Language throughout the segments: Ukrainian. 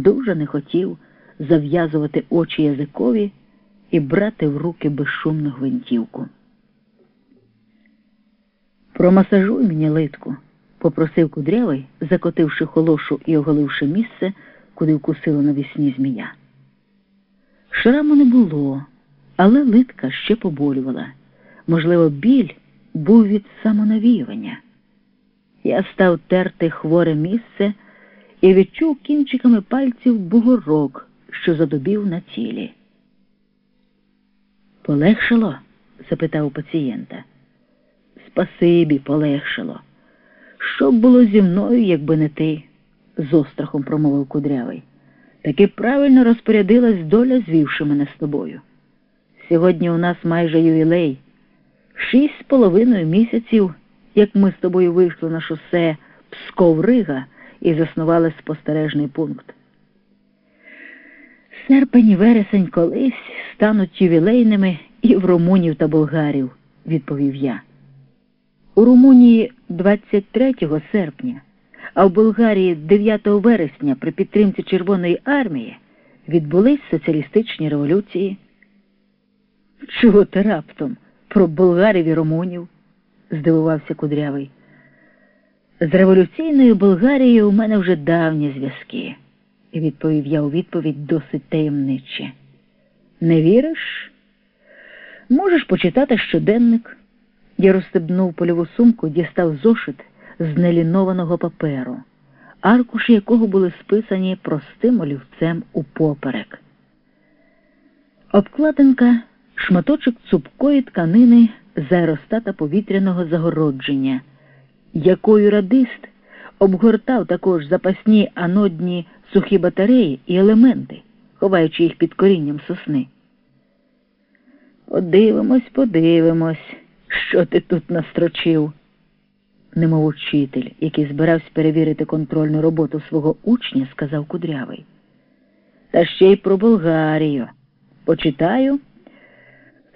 дуже не хотів зав'язувати очі язикові і брати в руки безшумну гвинтівку. Промасажуй мені литку, попросив кудрявий, закотивши холошу і оголивши місце, куди вкусила навісні змія. Шраму не було, але литка ще поболювала. Можливо, біль був від самонавіювання. Я став терти хворе місце і відчув кінчиками пальців бугорок, що задубів на тілі. Полегшало? запитав пацієнта. Спасибі, полегшало. Що б було зі мною, якби не ти? з острахом промовив кудрявий. Таки правильно розпорядилась доля, звівши мене з тобою. Сьогодні у нас майже ювілей. Шість з половиною місяців, як ми з тобою вийшли на шосе Псков-Рига і заснували спостережний пункт. Серпень і вересень колись стануть ювілейними і в румунів та болгарів, відповів я. У Румунії 23 серпня, а в Болгарії 9 вересня при підтримці Червоної армії відбулись соціалістичні революції. Чого ти раптом про болгарів і румунів? здивувався кудрявий. З революційною Болгарією у мене вже давні зв'язки, відповів я у відповідь досить таємниче. Не віриш? Можеш почитати щоденник. Я розстебнув польову сумку, дістав зошит з нелінованого паперу, аркуші якого були списані простим олівцем упоперек. Обкладинка шматочок цупкої тканини з аеростата повітряного загородження, якою радист обгортав також запасні анодні сухі батареї і елементи, ховаючи їх під корінням сосни. Подивимось, подивимось, що ти тут настрочив, немов учитель, який збирався перевірити контрольну роботу свого учня, сказав кудрявий. Та ще й про Болгарію. Почитаю.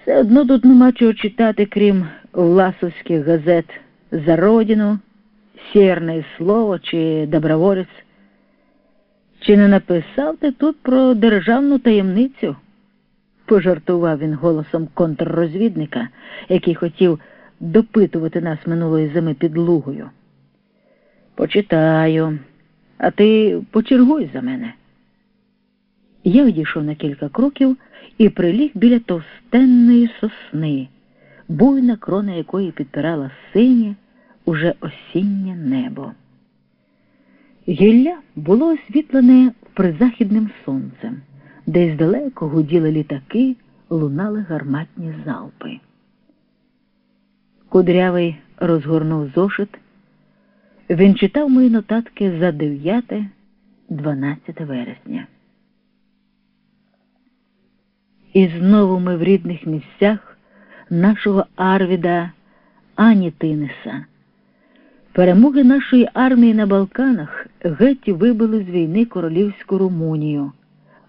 Все одно тут нема чого читати, крім власовських газет за родину, сірне слово чи доброволець. Чи не написав ти тут про державну таємницю? пожартував він голосом контррозвідника, який хотів допитувати нас минулої зими під лугою. Почитаю, а ти почергуй за мене. Я відійшов на кілька кроків і приліг біля товстенної сосни, буйна крона якої підпирала синє, уже осіннє небо. Гілля було освітлене призахідним сонцем, де здалеку гуділи літаки, лунали гарматні залпи. Кудрявий розгорнув зошит. Він читав мої нотатки за 9-12 вересня. І знову ми в рідних місцях нашого Арвіда Ані Тинеса. Перемоги нашої армії на Балканах геть вибили з війни королівську Румунію,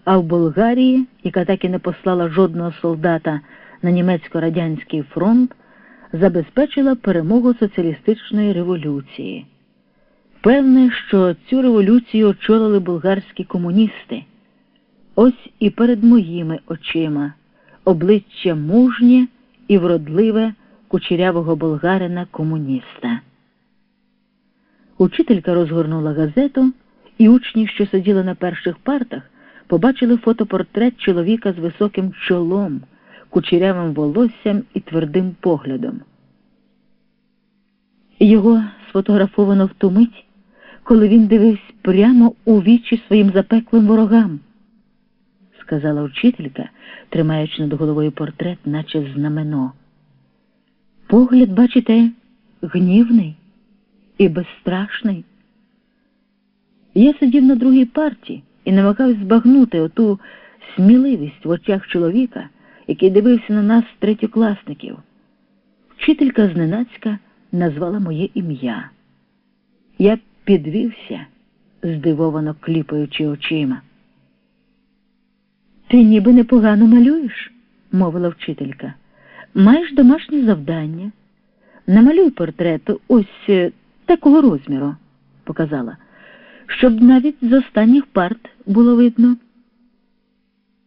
а в Болгарії, яка так і не послала жодного солдата на німецько-радянський фронт, забезпечила перемогу соціалістичної революції. Певне, що цю революцію очолили болгарські комуністи. Ось і перед моїми очима обличчя мужнє і вродливе кучерявого болгарина комуніста. Учителька розгорнула газету, і учні, що сиділи на перших партах, побачили фотопортрет чоловіка з високим чолом, кучерявим волоссям і твердим поглядом. Його сфотографовано в ту мить, коли він дивився прямо у вічі своїм запеклим ворогам сказала вчителька, тримаючи над головою портрет, наче знамено. Погляд, бачите, гнівний і безстрашний. Я сидів на другій парті і намагався збагнути оту сміливість в очах чоловіка, який дивився на нас третьокласників. Вчителька зненацька назвала моє ім'я. Я підвівся, здивовано кліпаючи очима. Ти ніби непогано малюєш, мовила вчителька. Маєш домашнє завдання. Намалюй портрет ось е, такого розміру, показала, щоб навіть з останніх парт було видно.